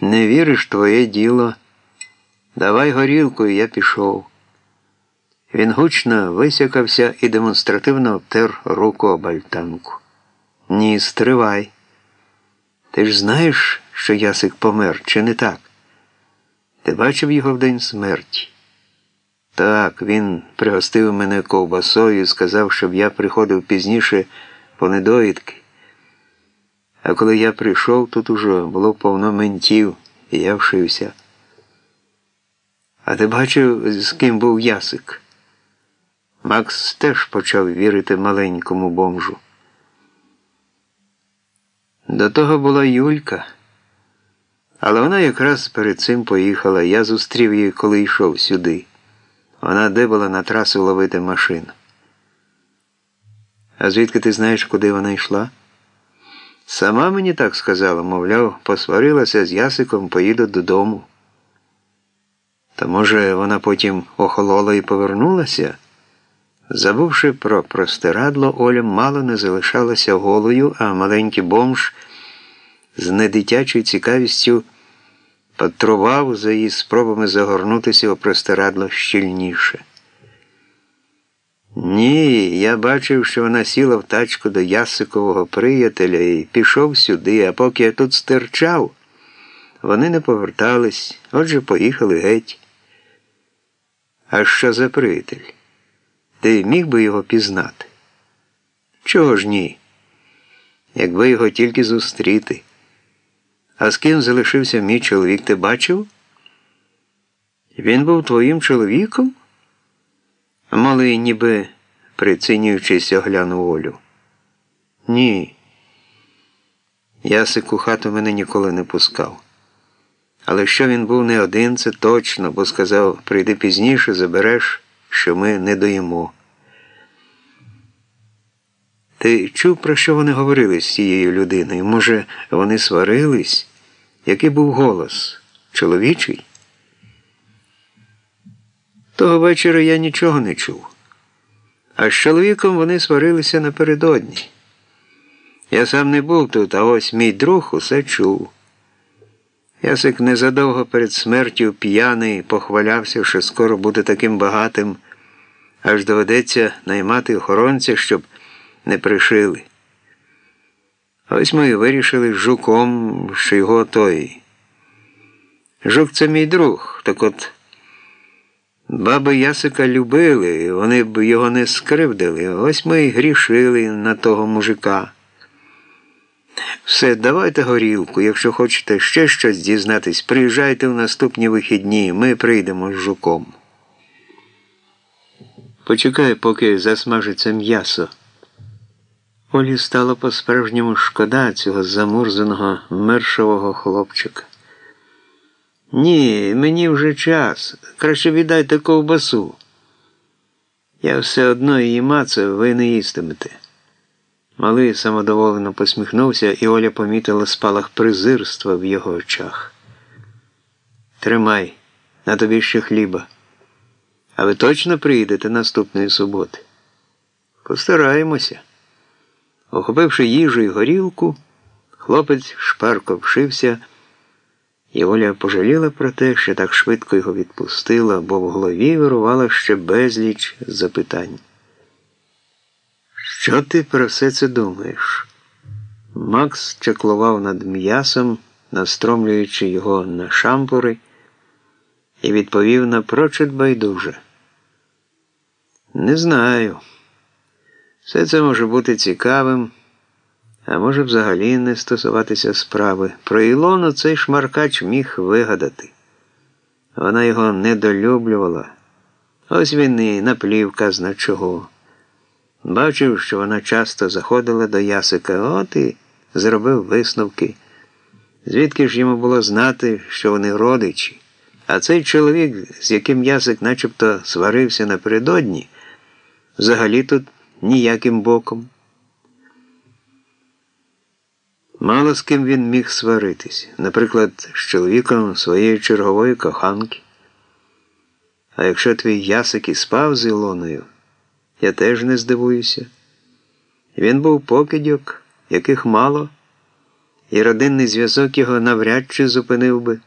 Не віриш твоє діло. Давай горілку, і я пішов. Він гучно висякався і демонстративно обтер руку об. Ні, стривай. Ти ж знаєш, що Ясик помер, чи не так? Ти бачив його в день смерті? Так, він пригостив мене ковбасою і сказав, щоб я приходив пізніше по недоїдки. А коли я прийшов, тут уже було повно ментів, і я вшився. А ти бачив, з ким був ясик? Макс теж почав вірити маленькому бомжу. До того була Юлька, але вона якраз перед цим поїхала. Я зустрів її, коли йшов сюди. Вона де була на трасу ловити машину. А звідки ти знаєш, куди вона йшла? Сама мені так сказала, мовляв, посварилася з Ясиком, поїду додому. Та може, вона потім охолола і повернулася? Забувши про простирадло, Оля мало не залишалася голою, а маленький бомж з недитячою цікавістю патрував за її спробами загорнутися у простирадло щільніше. Ні, я бачив, що вона сіла в тачку до Ясикового приятеля і пішов сюди, а поки я тут стирчав, вони не повертались, отже, поїхали геть. А що за приятель? Ти міг би його пізнати? Чого ж ні? Якби його тільки зустріти. А з ким залишився мій чоловік, ти бачив? Він був твоїм чоловіком? Малий, ніби прицінюючись, оглянув Олю. Ні. Ясик у хату мене ніколи не пускав. Але що він був не один, це точно, бо сказав, прийди пізніше, забереш, що ми не доїмо. Ти чув, про що вони говорили з цією людиною? Може, вони сварились? Який був голос? Чоловічий? Того вечора я нічого не чув. А з чоловіком вони сварилися напередодні. Я сам не був тут, а ось мій друг усе чув. Ясик незадовго перед смертю п'яний похвалявся, що скоро буде таким багатим, аж доведеться наймати охоронця, щоб не пришили. Ось ми і вирішили з жуком, що його той. Жук це мій друг, так от. Баби Ясика любили, вони б його не скривдили. Ось ми й грішили на того мужика. Все, давайте горілку. Якщо хочете ще щось дізнатись, приїжджайте в наступні вихідні, ми прийдемо з жуком. Почекай, поки засмажиться м'ясо. Олі стало по-справжньому шкода цього замурзаного мершового хлопчика. Ні, мені вже час. Краще віддайте ковбасу. Я все одно її мацаю, ви не їстимете. Малий самодоволено посміхнувся, і Оля помітила спалах презирства в його очах. Тримай, на тобі ще хліба. А ви точно приїдете наступної суботи? Постараємося. Охопивши їжу і горілку, хлопець шпарко вшився. І Оля пожаліла про те, що так швидко його відпустила, бо в голові вирувала ще безліч запитань. Що ти про все це думаєш? Макс чеклував над м'ясом, настромлюючи його на шампури, і відповів напрочуд байдуже. Не знаю. Все це може бути цікавим а може взагалі не стосуватися справи. Про Ілону цей шмаркач міг вигадати. Вона його недолюблювала. Ось він і наплів казна чого. Бачив, що вона часто заходила до Ясика, от і зробив висновки. Звідки ж йому було знати, що вони родичі? А цей чоловік, з яким Ясик начебто сварився напередодні, взагалі тут ніяким боком. Мало з ким він міг сваритись, наприклад, з чоловіком своєї чергової коханки. А якщо твій ясик і спав з Ілоною, я теж не здивуюся. Він був покидьок, яких мало, і родинний зв'язок його навряд чи зупинив би.